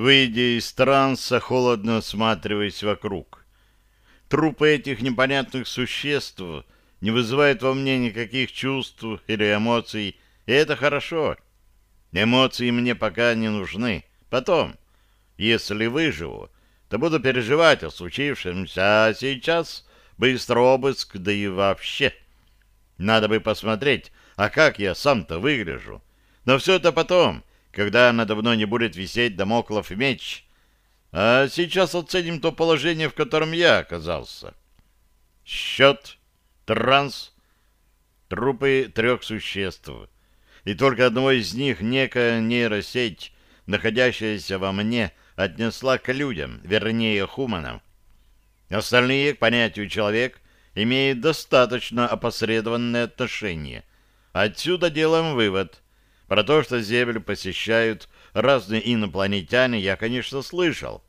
Выйдя из транса, холодно осматриваясь вокруг. Трупы этих непонятных существ не вызывают во мне никаких чувств или эмоций, и это хорошо. Эмоции мне пока не нужны. Потом, если выживу, то буду переживать о случившемся, а сейчас быстро обыск, да и вообще. Надо бы посмотреть, а как я сам-то выгляжу. Но все это потом, когда надо мной не будет висеть домоклов меч. А сейчас оценим то положение, в котором я оказался. Счет, транс, трупы трех существ. И только одного из них некая нейросеть, находящаяся во мне, отнесла к людям, вернее, хуманам. Остальные, к понятию «человек», имеют достаточно опосредованное отношение. Отсюда делаем вывод. Про то, что Землю посещают разные инопланетяне, я, конечно, слышал.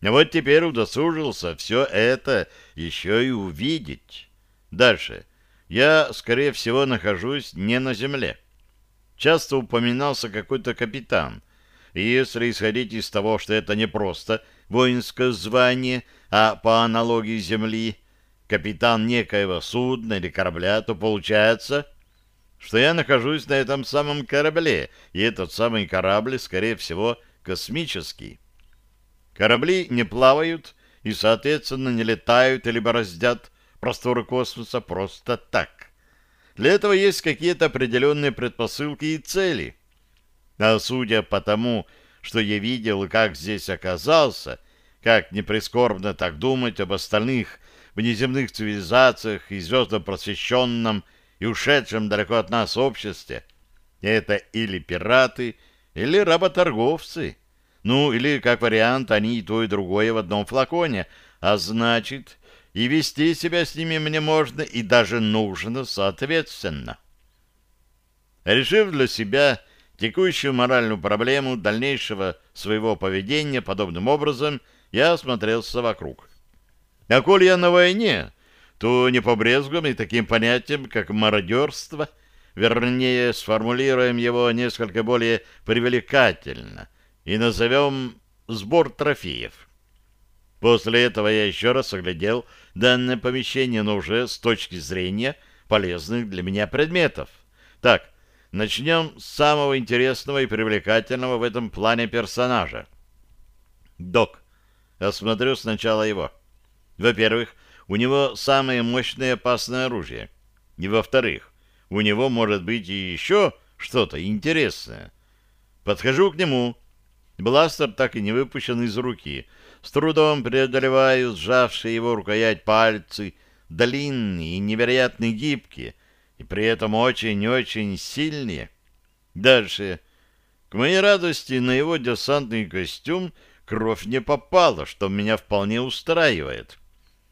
Но вот теперь удосужился все это еще и увидеть. Дальше. Я, скорее всего, нахожусь не на Земле. Часто упоминался какой-то капитан. И если исходить из того, что это не просто воинское звание, а по аналогии Земли, капитан некоего судна или корабля, то получается что я нахожусь на этом самом корабле, и этот самый корабль, скорее всего, космический. Корабли не плавают и, соответственно, не летают или бороздят просторы космоса просто так. Для этого есть какие-то определенные предпосылки и цели. А судя по тому, что я видел и как здесь оказался, как неприскорбно так думать об остальных внеземных цивилизациях и звездно просвещенном и ушедшем далеко от нас обществе, это или пираты, или работорговцы. Ну, или, как вариант, они и то, и другое в одном флаконе, а значит, и вести себя с ними мне можно и даже нужно соответственно. Решив для себя текущую моральную проблему дальнейшего своего поведения подобным образом, я осмотрелся вокруг. А коль я на войне, то не побрезгуем и таким понятием, как мародерство, вернее, сформулируем его несколько более привлекательно и назовем «сбор трофеев». После этого я еще раз оглядел данное помещение, но уже с точки зрения полезных для меня предметов. Так, начнем с самого интересного и привлекательного в этом плане персонажа. Док. Осмотрю сначала его. Во-первых, у него самое мощное опасное оружие. И во-вторых, у него может быть и еще что-то интересное. Подхожу к нему. Бластер так и не выпущен из руки. С трудом преодолеваю сжавшие его рукоять пальцы, длинные и невероятно гибкие, и при этом очень-очень сильные. Дальше. К моей радости на его десантный костюм кровь не попала, что меня вполне устраивает.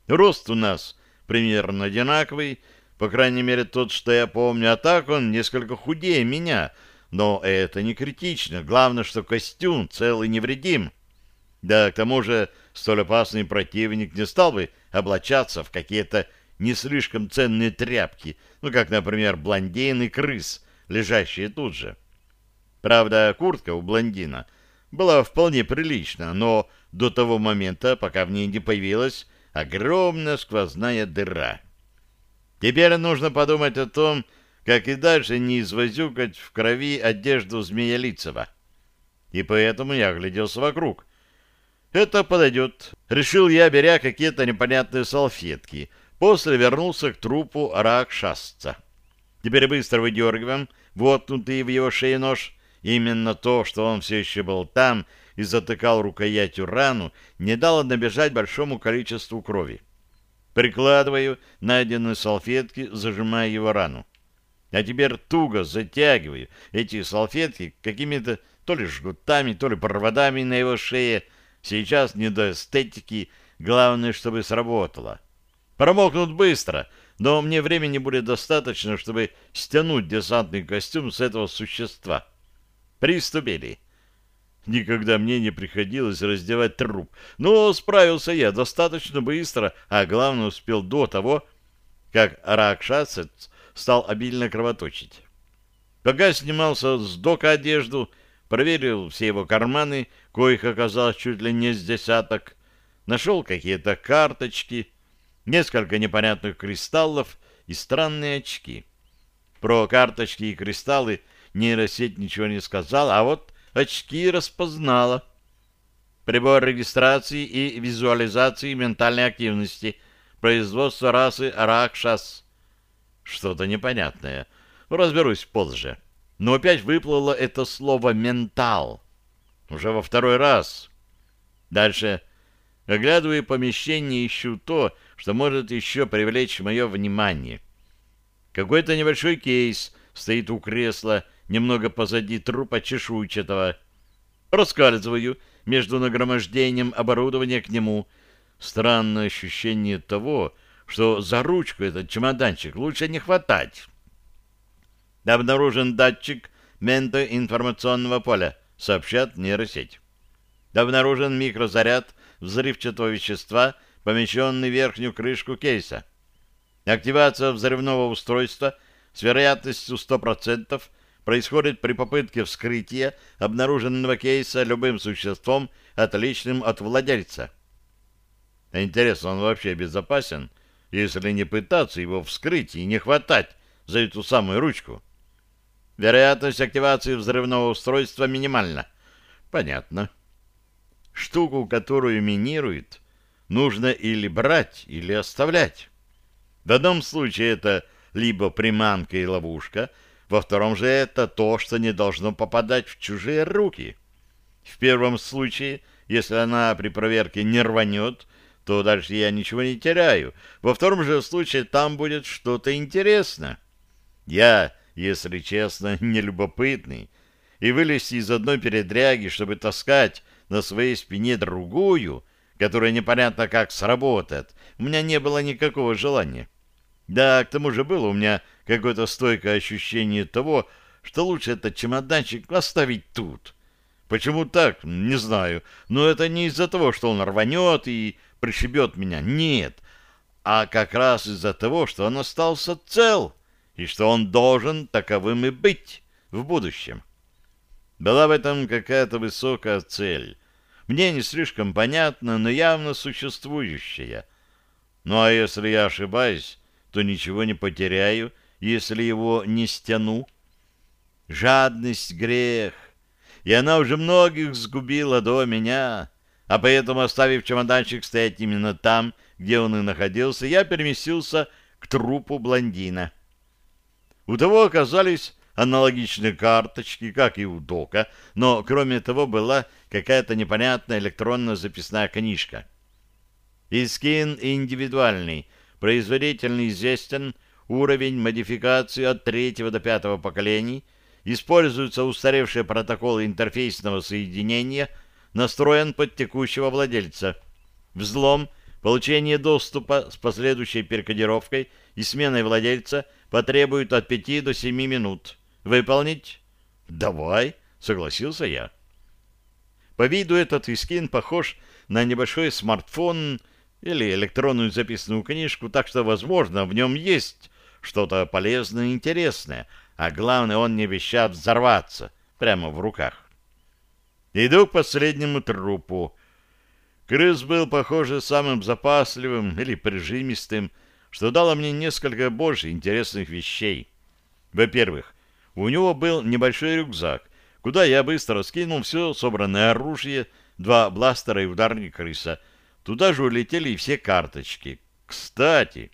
Рост у нас примерно одинаковый, по крайней мере тот, что я помню, а так он несколько худее меня, но это не критично, главное, что костюм цел и невредим. Да, к тому же столь опасный противник не стал бы облачаться в какие-то не слишком ценные тряпки, ну, как, например, блондин и крыс, лежащие тут же. Правда, куртка у блондина была вполне прилична, но до того момента, пока в ней не появилась огромная сквозная дыра. Теперь нужно подумать о том, как и дальше не извозюкать в крови одежду Змеялицева. И поэтому я огляделся вокруг. Это подойдет. Решил я, беря какие-то непонятные салфетки. После вернулся к трупу Ракшасца. Теперь быстро выдергиваем воткнутый в его шею нож. Именно то, что он все еще был там, — и затыкал рукоятью рану, не дало набежать большому количеству крови. Прикладываю найденные салфетки, зажимая его рану. А теперь туго затягиваю эти салфетки какими-то то ли жгутами, то ли проводами на его шее. Сейчас не до эстетики, главное, чтобы сработало. Промокнут быстро, но мне времени будет достаточно, чтобы стянуть десантный костюм с этого существа. Приступили. Никогда мне не приходилось раздевать труп, но справился я достаточно быстро, а главное успел до того, как Ракшасец стал обильно кровоточить. Пока снимался с дока одежду, проверил все его карманы, коих оказалось чуть ли не с десяток, нашел какие-то карточки, несколько непонятных кристаллов и странные очки. Про карточки и кристаллы нейросеть ничего не сказала, а вот очки распознала. Прибор регистрации и визуализации ментальной активности. Производство расы Ракшас. Что-то непонятное. Разберусь позже. Но опять выплыло это слово «ментал». Уже во второй раз. Дальше. Оглядываю помещение, ищу то, что может еще привлечь мое внимание. Какой-то небольшой кейс стоит у кресла, немного позади трупа чешуйчатого. Раскальзываю между нагромождением оборудования к нему. Странное ощущение того, что за ручку этот чемоданчик лучше не хватать. Обнаружен датчик ментоинформационного поля, сообщат нейросеть. Обнаружен микрозаряд взрывчатого вещества, помещенный в верхнюю крышку кейса. Активация взрывного устройства с вероятностью 100% происходит при попытке вскрытия обнаруженного кейса любым существом, отличным от владельца. Интересно, он вообще безопасен, если не пытаться его вскрыть и не хватать за эту самую ручку? Вероятность активации взрывного устройства минимальна. Понятно. Штуку, которую минирует, нужно или брать, или оставлять. В одном случае это либо приманка и ловушка, во втором же это то, что не должно попадать в чужие руки. В первом случае, если она при проверке не рванет, то дальше я ничего не теряю. Во втором же случае там будет что-то интересное. Я, если честно, не любопытный, и вылезти из одной передряги, чтобы таскать на своей спине другую, которая непонятно как сработает, у меня не было никакого желания. Да, к тому же было у меня какое-то стойкое ощущение того, что лучше этот чемоданчик оставить тут. Почему так? Не знаю. Но это не из-за того, что он рванет и пришибет меня. Нет. А как раз из-за того, что он остался цел, и что он должен таковым и быть в будущем. Была в этом какая-то высокая цель. Мне не слишком понятна, но явно существующая. Ну а если я ошибаюсь, то ничего не потеряю, если его не стяну. Жадность — грех, и она уже многих сгубила до меня, а поэтому, оставив чемоданчик стоять именно там, где он и находился, я переместился к трупу блондина. У того оказались аналогичные карточки, как и у Дока, но кроме того была какая-то непонятная электронная записная книжка. Искин индивидуальный, производительно известен, уровень модификации от третьего до пятого поколений, используются устаревшие протоколы интерфейсного соединения, настроен под текущего владельца. Взлом, получение доступа с последующей перекодировкой и сменой владельца потребует от 5 до 7 минут. Выполнить? Давай, согласился я. По виду этот искин похож на небольшой смартфон или электронную записную книжку, так что, возможно, в нем есть что-то полезное и интересное, а главное, он не обещает взорваться прямо в руках. Иду к последнему трупу. Крыс был, похоже, самым запасливым или прижимистым, что дало мне несколько больше интересных вещей. Во-первых, у него был небольшой рюкзак, куда я быстро скинул все собранное оружие, два бластера и ударник крыса. Туда же улетели и все карточки. Кстати,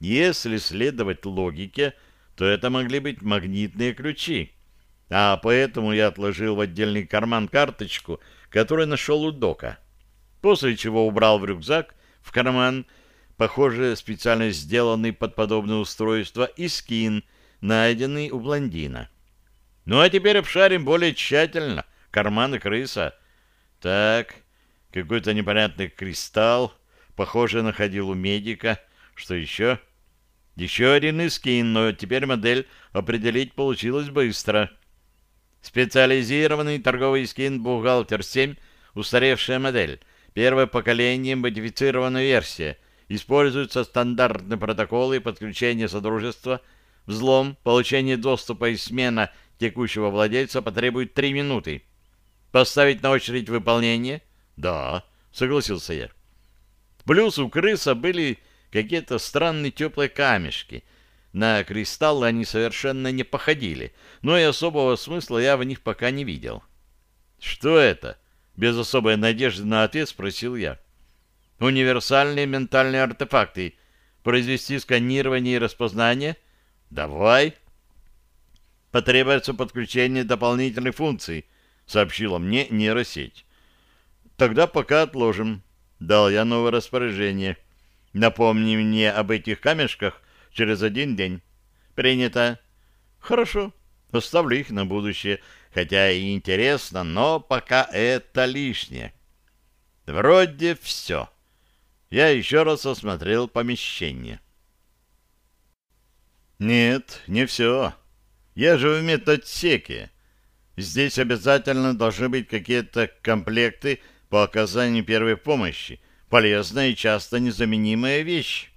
если следовать логике, то это могли быть магнитные ключи. А поэтому я отложил в отдельный карман карточку, которую нашел у Дока. После чего убрал в рюкзак, в карман, похоже, специально сделанный под подобное устройство, и скин, найденный у блондина. Ну а теперь обшарим более тщательно карманы крыса. Так, какой-то непонятный кристалл, похоже, находил у медика. Что еще? — еще один искин, но теперь модель определить получилось быстро. Специализированный торговый скин «Бухгалтер-7», устаревшая модель, первое поколение модифицированная версия, используются стандартные протоколы подключения Содружества, взлом, получение доступа и смена текущего владельца потребует три минуты. Поставить на очередь выполнение? Да, согласился я. Плюс у крыса были какие-то странные теплые камешки. На кристаллы они совершенно не походили, но и особого смысла я в них пока не видел. Что это? Без особой надежды на ответ спросил я. Универсальные ментальные артефакты. Произвести сканирование и распознание? Давай. Потребуется подключение дополнительных функций, сообщила мне нейросеть. Тогда пока отложим. Дал я новое распоряжение. Напомни мне об этих камешках через один день. Принято. Хорошо. Оставлю их на будущее, хотя и интересно, но пока это лишнее. Вроде все. Я еще раз осмотрел помещение. Нет, не все. Я же в медотсеке. Здесь обязательно должны быть какие-то комплекты по оказанию первой помощи. Полезная и часто незаменимая вещь.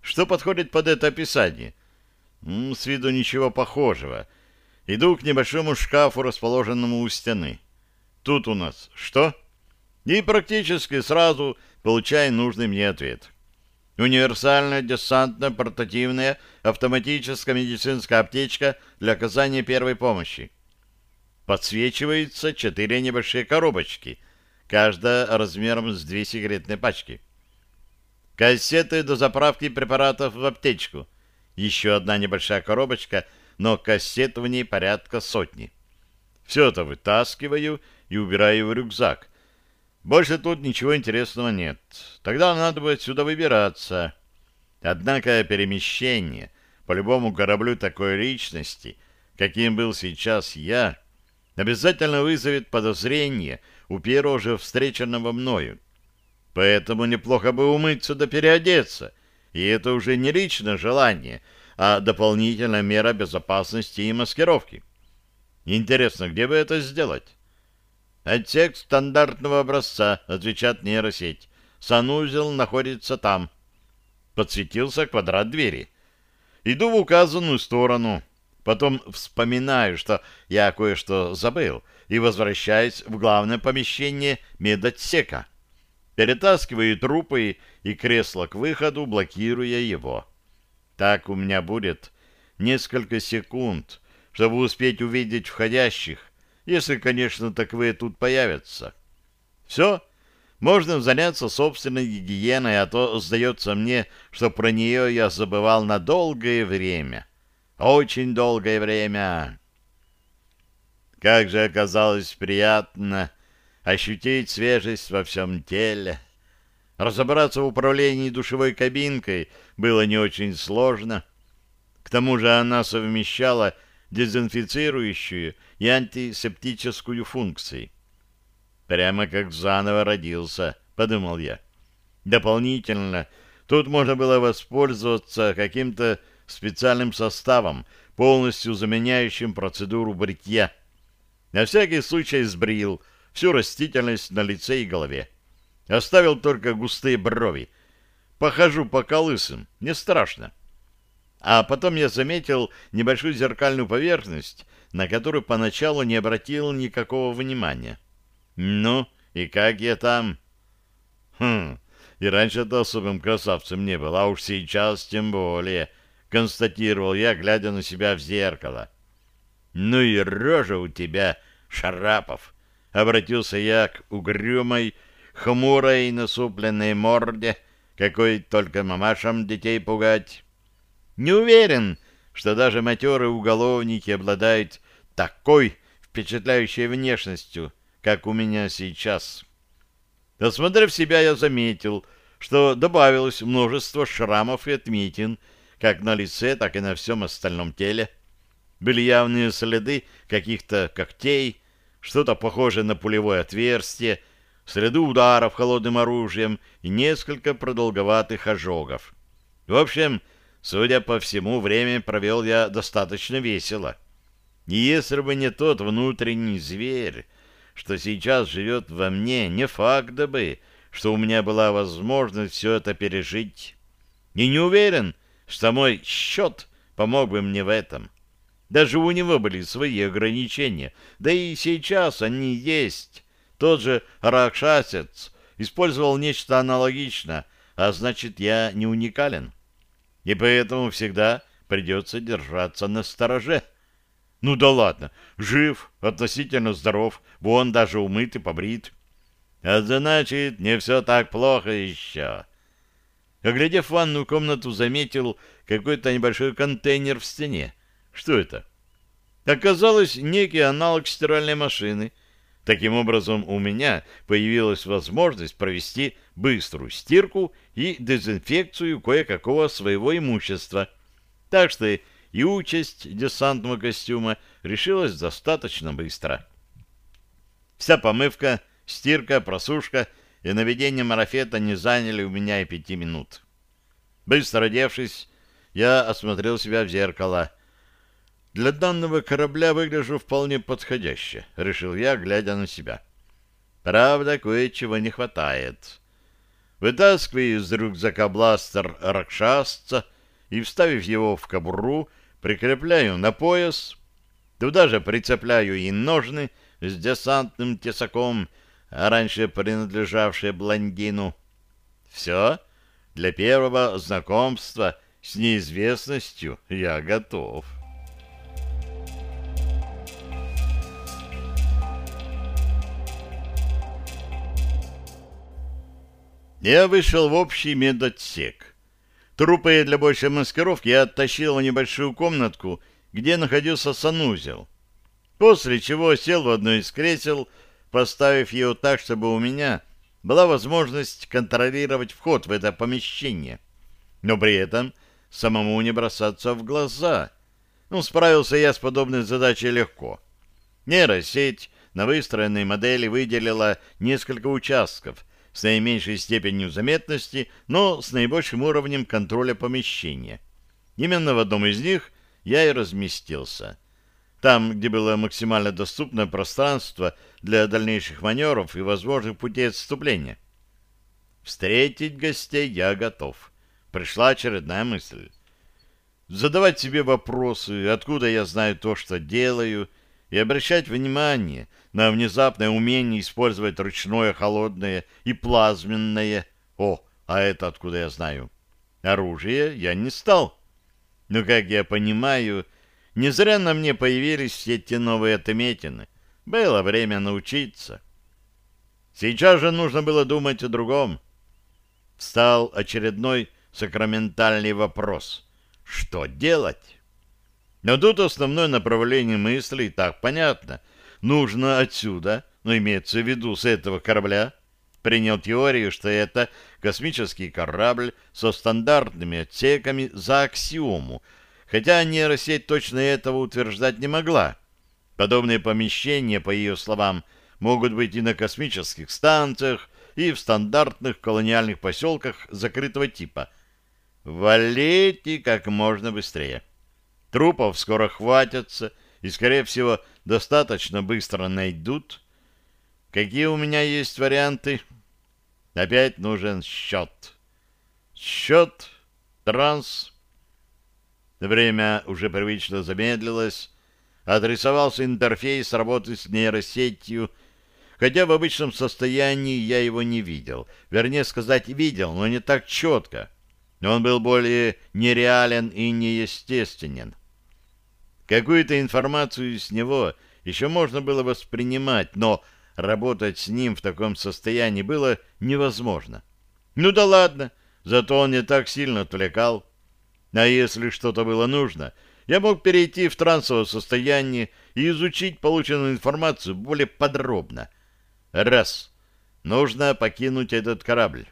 Что подходит под это описание? С виду ничего похожего. Иду к небольшому шкафу, расположенному у стены. Тут у нас что? И практически сразу получаю нужный мне ответ. Универсальная десантно-портативная автоматическая медицинская аптечка для оказания первой помощи. Подсвечиваются четыре небольшие коробочки, каждая размером с две сигаретные пачки. Кассеты до заправки препаратов в аптечку. Еще одна небольшая коробочка, но кассет в ней порядка сотни. Все это вытаскиваю и убираю в рюкзак. Больше тут ничего интересного нет. Тогда надо будет сюда выбираться. Однако перемещение по любому кораблю такой личности, каким был сейчас я, обязательно вызовет подозрение у первого же встреченного мною. Поэтому неплохо бы умыться да переодеться, и это уже не личное желание, а дополнительная мера безопасности и маскировки. Интересно, где бы это сделать? Отсек стандартного образца, отвечает нейросеть. Санузел находится там. Подсветился квадрат двери. Иду в указанную сторону. Потом вспоминаю, что я кое-что забыл, и возвращаюсь в главное помещение медотсека. Перетаскиваю трупы и кресло к выходу, блокируя его. Так у меня будет несколько секунд, чтобы успеть увидеть входящих, если, конечно, таковые тут появятся. Все, можно заняться собственной гигиеной, а то сдается мне, что про нее я забывал на долгое время. Очень долгое время. Как же оказалось приятно ощутить свежесть во всем теле. Разобраться в управлении душевой кабинкой было не очень сложно. К тому же она совмещала дезинфицирующую и антисептическую функции. Прямо как заново родился, подумал я. Дополнительно тут можно было воспользоваться каким-то специальным составом, полностью заменяющим процедуру бритья. На всякий случай сбрил всю растительность на лице и голове. Оставил только густые брови. Похожу по колысам, не страшно. А потом я заметил небольшую зеркальную поверхность, на которую поначалу не обратил никакого внимания. Ну, и как я там? Хм, и раньше-то особым красавцем не был, а уж сейчас тем более — констатировал я, глядя на себя в зеркало. «Ну и рожа у тебя, Шарапов!» — обратился я к угрюмой, хмурой, насупленной морде, какой только мамашам детей пугать. Не уверен, что даже матерые уголовники обладают такой впечатляющей внешностью, как у меня сейчас. Осмотрев себя, я заметил, что добавилось множество шрамов и отметин, как на лице, так и на всем остальном теле. Были явные следы каких-то когтей, что-то похожее на пулевое отверстие, следы ударов холодным оружием и несколько продолговатых ожогов. В общем, судя по всему, время провел я достаточно весело. И если бы не тот внутренний зверь, что сейчас живет во мне, не факт бы, что у меня была возможность все это пережить. И не уверен, что мой счет помог бы мне в этом. Даже у него были свои ограничения, да и сейчас они есть. Тот же Ракшасец использовал нечто аналогичное, а значит, я не уникален. И поэтому всегда придется держаться на стороже. Ну да ладно, жив, относительно здоров, вон даже умыт и побрит. А значит, не все так плохо еще. Оглядев ванную комнату, заметил какой-то небольшой контейнер в стене. Что это? Оказалось, некий аналог стиральной машины. Таким образом, у меня появилась возможность провести быструю стирку и дезинфекцию кое-какого своего имущества. Так что и участь десантного костюма решилась достаточно быстро. Вся помывка, стирка, просушка и наведение марафета не заняли у меня и пяти минут. Быстро одевшись, я осмотрел себя в зеркало. Для данного корабля выгляжу вполне подходяще, решил я, глядя на себя. Правда, кое-чего не хватает. Вытаскиваю из рюкзака бластер ракшасца и, вставив его в кобуру, прикрепляю на пояс. Туда же прицепляю и ножны с десантным тесаком, а раньше принадлежавшие блондину. Все, для первого знакомства с неизвестностью я готов. Я вышел в общий медотсек. Трупы для большей маскировки я оттащил в небольшую комнатку, где находился санузел. После чего сел в одно из кресел, поставив его так, чтобы у меня была возможность контролировать вход в это помещение. Но при этом самому не бросаться в глаза. Ну, справился я с подобной задачей легко. Нейросеть на выстроенной модели выделила несколько участков — с наименьшей степенью заметности, но с наибольшим уровнем контроля помещения. Именно в одном из них я и разместился. Там, где было максимально доступное пространство для дальнейших маневров и возможных путей отступления. Встретить гостей я готов. Пришла очередная мысль. Задавать себе вопросы, откуда я знаю то, что делаю, и обращать внимание на внезапное умение использовать ручное холодное и плазменное. О, а это откуда я знаю? Оружие я не стал. Но, как я понимаю, не зря на мне появились все эти новые отметины. Было время научиться. Сейчас же нужно было думать о другом. Встал очередной сакраментальный вопрос. Что делать? Но тут основное направление мысли и так понятно. Нужно отсюда, но имеется в виду с этого корабля, принял теорию, что это космический корабль со стандартными отсеками за аксиому, хотя нейросеть точно этого утверждать не могла. Подобные помещения, по ее словам, могут быть и на космических станциях, и в стандартных колониальных поселках закрытого типа. Валите как можно быстрее. Трупов скоро хватятся и, скорее всего, достаточно быстро найдут. Какие у меня есть варианты? Опять нужен счет. Счет, транс. Время уже привычно замедлилось. Отрисовался интерфейс работы с нейросетью, хотя в обычном состоянии я его не видел. Вернее сказать, видел, но не так четко. Он был более нереален и неестественен. Какую-то информацию с него еще можно было воспринимать, но работать с ним в таком состоянии было невозможно. Ну да ладно, зато он не так сильно отвлекал. А если что-то было нужно, я мог перейти в трансовое состояние и изучить полученную информацию более подробно. Раз. Нужно покинуть этот корабль.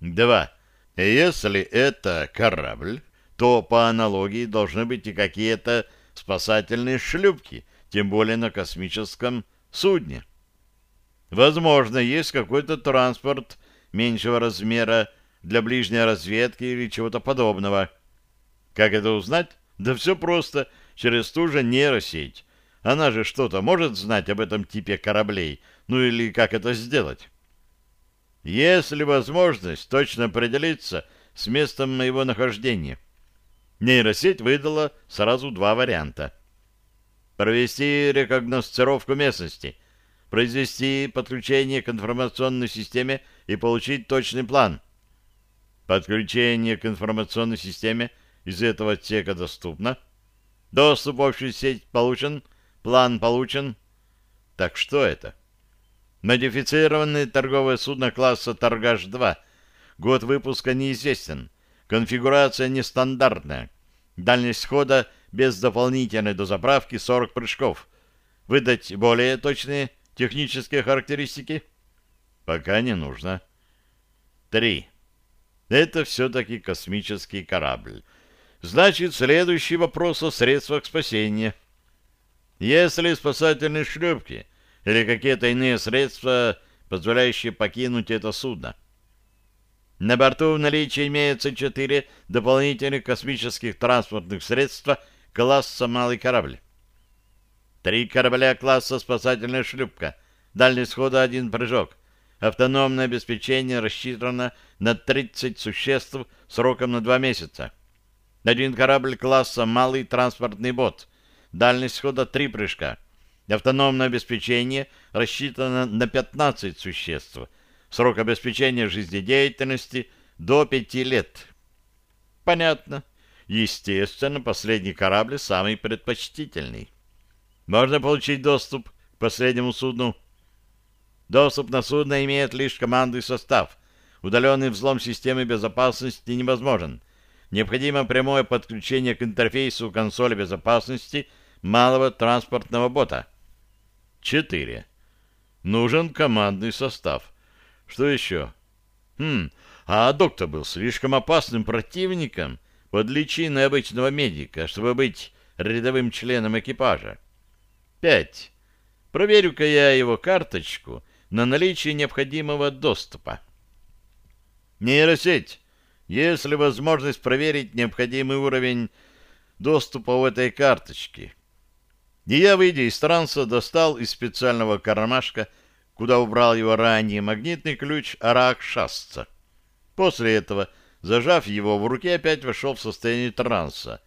Два. Если это корабль, то по аналогии должны быть и какие-то спасательные шлюпки, тем более на космическом судне. Возможно, есть какой-то транспорт меньшего размера для ближней разведки или чего-то подобного. Как это узнать? Да все просто, через ту же нейросеть. Она же что-то может знать об этом типе кораблей, ну или как это сделать? Есть ли возможность точно определиться с местом моего нахождения? Нейросеть выдала сразу два варианта. провести рекогносцировку местности, произвести подключение к информационной системе и получить точный план. Подключение к информационной системе из этого отсека доступно. Доступ в общую сеть получен, план получен. Так что это? Модифицированное торговое судно класса «Торгаш-2». Год выпуска неизвестен. Конфигурация нестандартная. Дальность хода без дополнительной дозаправки 40 прыжков. Выдать более точные технические характеристики? Пока не нужно. 3. Это все-таки космический корабль. Значит, следующий вопрос о средствах спасения. Если спасательные шлюпки или какие-то иные средства, позволяющие покинуть это судно. На борту в наличии имеется четыре дополнительных космических транспортных средства класса «Малый корабль». Три корабля класса «Спасательная шлюпка». Дальность хода один прыжок. Автономное обеспечение рассчитано на 30 существ сроком на два месяца. Один корабль класса «Малый транспортный бот». Дальность хода три прыжка. Автономное обеспечение рассчитано на 15 существ. Срок обеспечения жизнедеятельности до 5 лет. Понятно. Естественно, последний корабль самый предпочтительный. Можно получить доступ к последнему судну Доступ на судно имеет лишь командный состав. Удаленный взлом системы безопасности невозможен. Необходимо прямое подключение к интерфейсу консоли безопасности малого транспортного бота. 4. Нужен командный состав. Что еще? Хм, а доктор был слишком опасным противником под личиной обычного медика, чтобы быть рядовым членом экипажа. 5. Проверю-ка я его карточку на наличие необходимого доступа. Нейросеть. Ли возможность проверить необходимый уровень доступа в этой карточке? И я, выйдя из транса, достал из специального кармашка, куда убрал его ранее, магнитный ключ Арак-Шасца. После этого, зажав его в руке, опять вошел в состояние транса.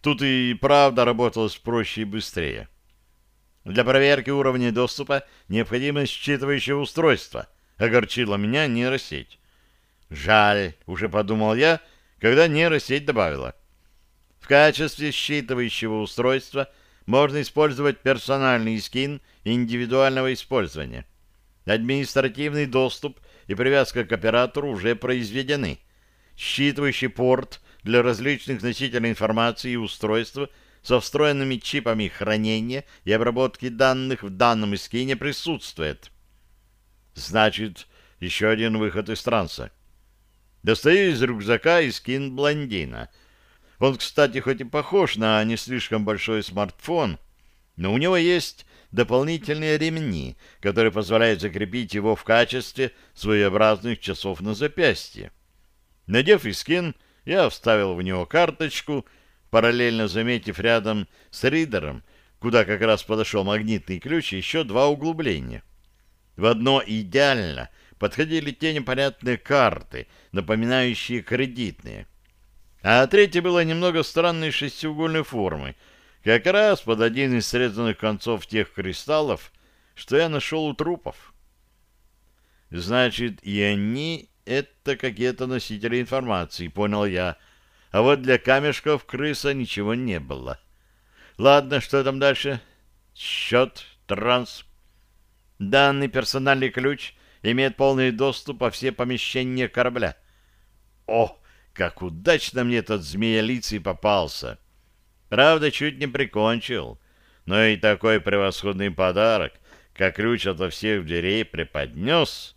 Тут и правда работалось проще и быстрее. Для проверки уровня доступа необходимо считывающее устройство. Огорчила меня нейросеть. Жаль, уже подумал я, когда нейросеть добавила. В качестве считывающего устройства можно использовать персональный скин индивидуального использования. Административный доступ и привязка к оператору уже произведены. Считывающий порт для различных носителей информации и устройств – со встроенными чипами хранения и обработки данных в данном эскине присутствует. Значит, еще один выход из транса. Достаю из рюкзака эскин блондина. Он, кстати, хоть и похож на не слишком большой смартфон, но у него есть дополнительные ремни, которые позволяют закрепить его в качестве своеобразных часов на запястье. Надев эскин, я вставил в него карточку — параллельно заметив рядом с ридером, куда как раз подошел магнитный ключ, еще два углубления. В одно идеально подходили те непонятные карты, напоминающие кредитные. А третье было немного странной шестиугольной формы, как раз под один из срезанных концов тех кристаллов, что я нашел у трупов. Значит, и они — это какие-то носители информации, понял я, — а вот для камешков крыса ничего не было. Ладно, что там дальше? Счет, транс. Данный персональный ключ имеет полный доступ во все помещения корабля. О, как удачно мне этот змея-лицый попался! Правда, чуть не прикончил, но и такой превосходный подарок, как ключ ото всех дверей, преподнес.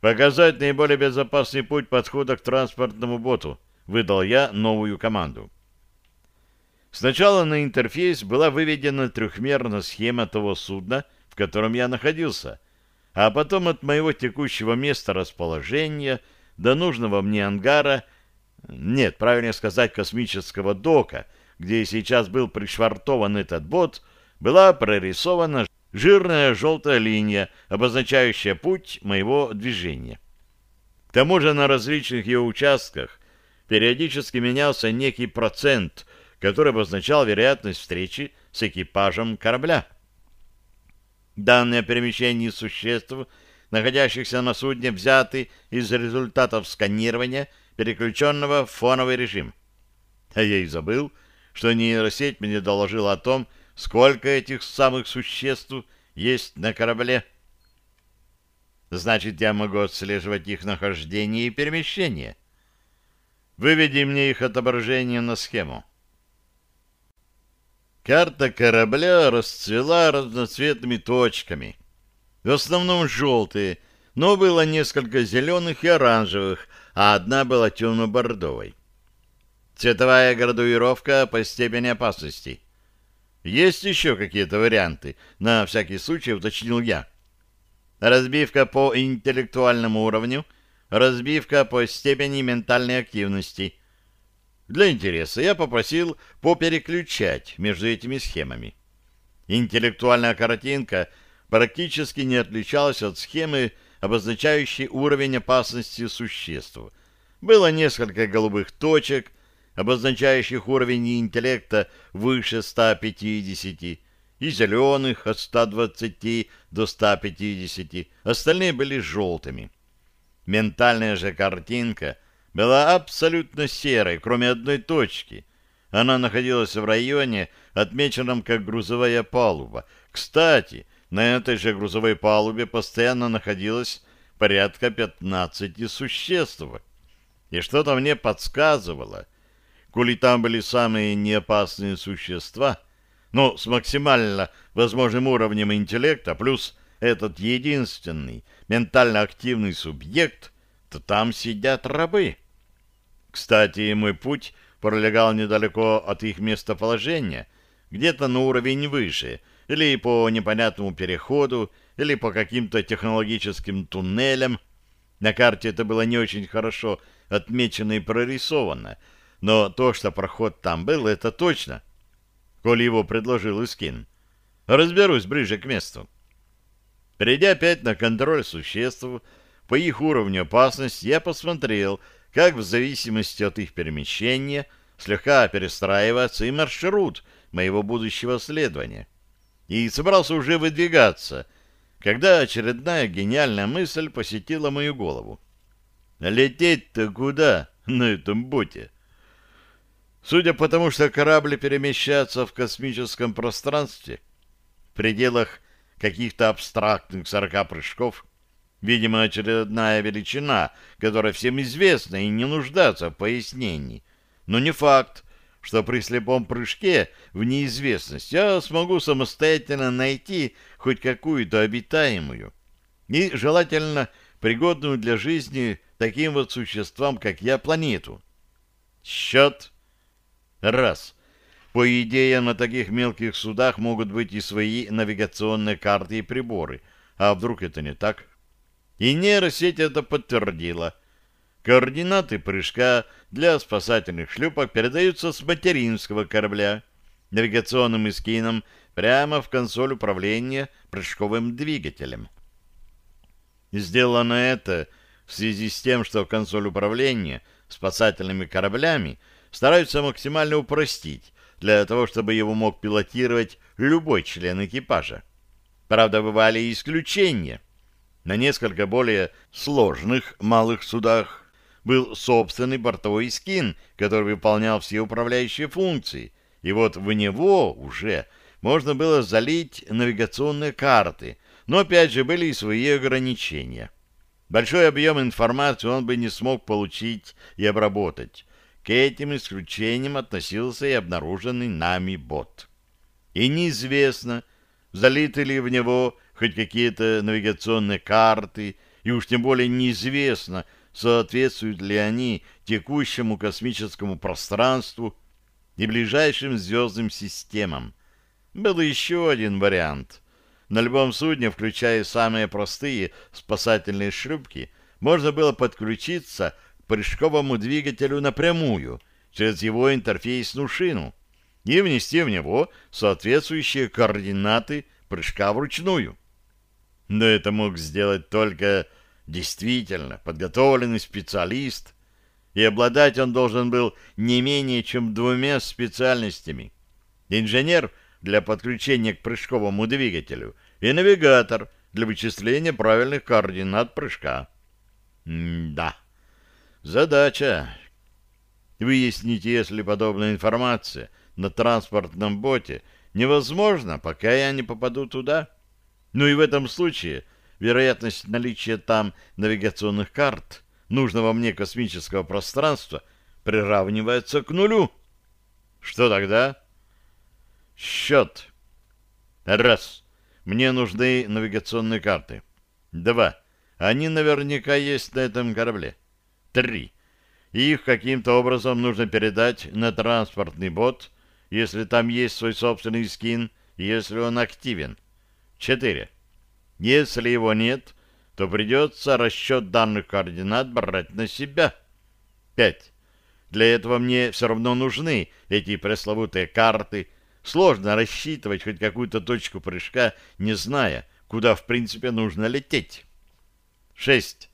Показать наиболее безопасный путь подхода к транспортному боту — выдал я новую команду. Сначала на интерфейс была выведена трехмерная схема того судна, в котором я находился, а потом от моего текущего места расположения до нужного мне ангара, нет, правильнее сказать, космического дока, где сейчас был пришвартован этот бот, была прорисована жирная желтая линия, обозначающая путь моего движения. К тому же на различных ее участках периодически менялся некий процент, который обозначал вероятность встречи с экипажем корабля. Данные о перемещении существ, находящихся на судне, взяты из результатов сканирования, переключенного в фоновый режим. А я и забыл, что нейросеть мне доложила о том, сколько этих самых существ есть на корабле. Значит, я могу отслеживать их нахождение и перемещение. Выведи мне их отображение на схему. Карта корабля расцвела разноцветными точками. В основном желтые, но было несколько зеленых и оранжевых, а одна была темно-бордовой. Цветовая градуировка по степени опасности. Есть еще какие-то варианты? На всякий случай уточнил я. Разбивка по интеллектуальному уровню, разбивка по степени ментальной активности. Для интереса я попросил попереключать между этими схемами. Интеллектуальная картинка практически не отличалась от схемы, обозначающей уровень опасности существ. Было несколько голубых точек, обозначающих уровень интеллекта выше 150, и зеленых от 120 до 150, остальные были желтыми. Ментальная же картинка была абсолютно серой, кроме одной точки. Она находилась в районе, отмеченном как грузовая палуба. Кстати, на этой же грузовой палубе постоянно находилось порядка 15 существ. И что-то мне подсказывало — коли там были самые неопасные существа, но с максимально возможным уровнем интеллекта, плюс этот единственный ментально активный субъект, то там сидят рабы. Кстати, мой путь пролегал недалеко от их местоположения, где-то на уровень выше, или по непонятному переходу, или по каким-то технологическим туннелям. На карте это было не очень хорошо отмечено и прорисовано, но то, что проход там был, это точно. Коли его предложил Искин. Разберусь ближе к месту. Придя опять на контроль существ, по их уровню опасности я посмотрел, как в зависимости от их перемещения слегка перестраивается и маршрут моего будущего следования. И собрался уже выдвигаться, когда очередная гениальная мысль посетила мою голову. Лететь-то куда на этом боте? Судя по тому, что корабль перемещается в космическом пространстве, в пределах каких-то абстрактных сорока прыжков, видимо, очередная величина, которая всем известна и не нуждается в пояснении. Но не факт, что при слепом прыжке в неизвестность я смогу самостоятельно найти хоть какую-то обитаемую и, желательно, пригодную для жизни таким вот существам, как я, планету. Счет Раз. По идее, на таких мелких судах могут быть и свои навигационные карты и приборы. А вдруг это не так? И нейросеть это подтвердила. Координаты прыжка для спасательных шлюпок передаются с материнского корабля навигационным эскином прямо в консоль управления прыжковым двигателем. Сделано это в связи с тем, что консоль управления спасательными кораблями – стараются максимально упростить, для того, чтобы его мог пилотировать любой член экипажа. Правда, бывали и исключения. На несколько более сложных малых судах был собственный бортовой скин, который выполнял все управляющие функции, и вот в него уже можно было залить навигационные карты, но опять же были и свои ограничения. Большой объем информации он бы не смог получить и обработать, к этим исключениям относился и обнаруженный нами бот. И неизвестно, залиты ли в него хоть какие-то навигационные карты, и уж тем более неизвестно, соответствуют ли они текущему космическому пространству и ближайшим звездным системам. Был еще один вариант. На любом судне, включая самые простые спасательные шлюпки, можно было подключиться прыжковому двигателю напрямую, через его интерфейсную шину, и внести в него соответствующие координаты прыжка вручную. Но это мог сделать только действительно подготовленный специалист, и обладать он должен был не менее чем двумя специальностями. Инженер для подключения к прыжковому двигателю и навигатор для вычисления правильных координат прыжка. М да, задача. Выяснить, если подобная информация на транспортном боте невозможно, пока я не попаду туда. Ну и в этом случае вероятность наличия там навигационных карт нужного мне космического пространства приравнивается к нулю. Что тогда? Счет. Раз. Мне нужны навигационные карты. Два. Они наверняка есть на этом корабле. Три. Их каким-то образом нужно передать на транспортный бот, если там есть свой собственный скин, если он активен. Четыре. Если его нет, то придется расчет данных координат брать на себя. Пять. Для этого мне все равно нужны эти пресловутые карты. Сложно рассчитывать хоть какую-то точку прыжка, не зная, куда в принципе нужно лететь. Шесть.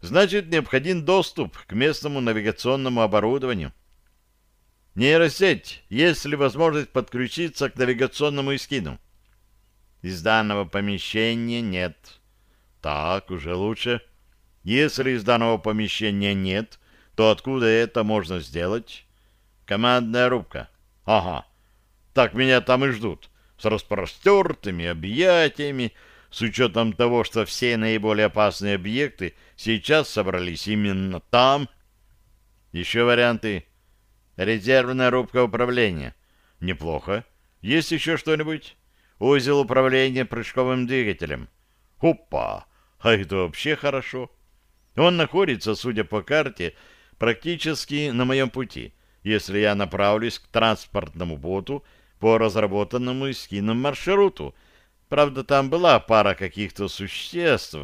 Значит, необходим доступ к местному навигационному оборудованию. Нейросеть, есть ли возможность подключиться к навигационному эскину? Из данного помещения нет. Так, уже лучше. Если из данного помещения нет, то откуда это можно сделать? Командная рубка. Ага. Так меня там и ждут. С распростертыми объятиями, с учетом того, что все наиболее опасные объекты сейчас собрались именно там. Еще варианты. Резервная рубка управления. Неплохо. Есть еще что-нибудь? Узел управления прыжковым двигателем. Опа! А это вообще хорошо. Он находится, судя по карте, практически на моем пути, если я направлюсь к транспортному боту по разработанному скином маршруту. Правда, там была пара каких-то существ,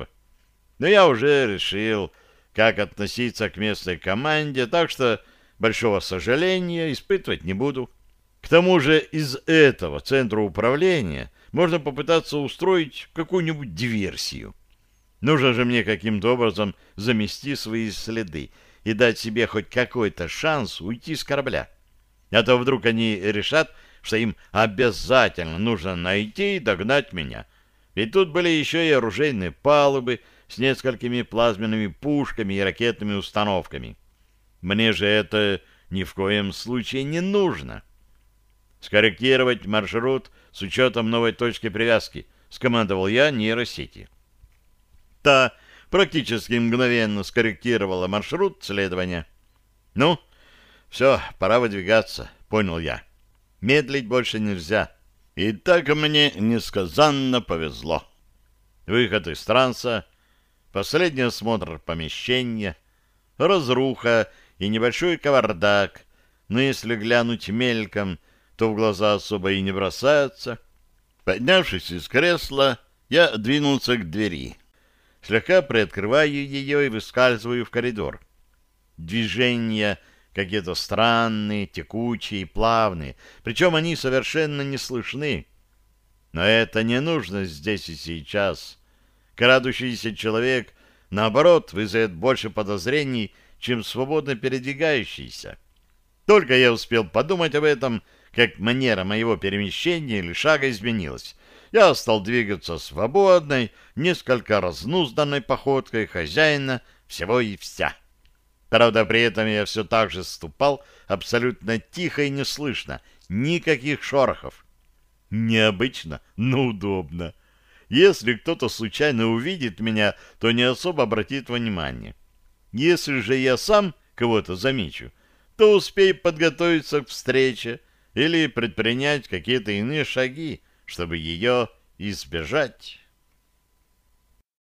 но я уже решил, как относиться к местной команде, так что большого сожаления испытывать не буду. Тому же из этого центра управления можно попытаться устроить какую-нибудь диверсию. Нужно же мне каким-то образом замести свои следы и дать себе хоть какой-то шанс уйти с корабля. А то вдруг они решат, что им обязательно нужно найти и догнать меня. Ведь тут были еще и оружейные палубы с несколькими плазменными пушками и ракетными установками. Мне же это ни в коем случае не нужно. Скорректировать маршрут с учетом новой точки привязки, скомандовал я нейросети. Та практически мгновенно скорректировала маршрут следования. «Ну, все, пора выдвигаться», — понял я. «Медлить больше нельзя». И так мне несказанно повезло. Выход из транса, последний осмотр помещения, разруха и небольшой кавардак, но если глянуть мельком, то в глаза особо и не бросаются. Поднявшись из кресла, я двинулся к двери слегка приоткрываю ее и выскальзываю в коридор. Движения какие-то странные, текучие, плавные, причем они совершенно не слышны. Но это не нужно здесь и сейчас. Крадущийся человек, наоборот, вызовет больше подозрений, чем свободно передвигающийся. Только я успел подумать об этом, как манера моего перемещения или шага изменилась я стал двигаться свободной, несколько разнузданной походкой хозяина всего и вся. Правда, при этом я все так же ступал абсолютно тихо и неслышно, никаких шорохов. Необычно, но удобно. Если кто-то случайно увидит меня, то не особо обратит внимание. Если же я сам кого-то замечу, то успею подготовиться к встрече или предпринять какие-то иные шаги, чтобы ее избежать.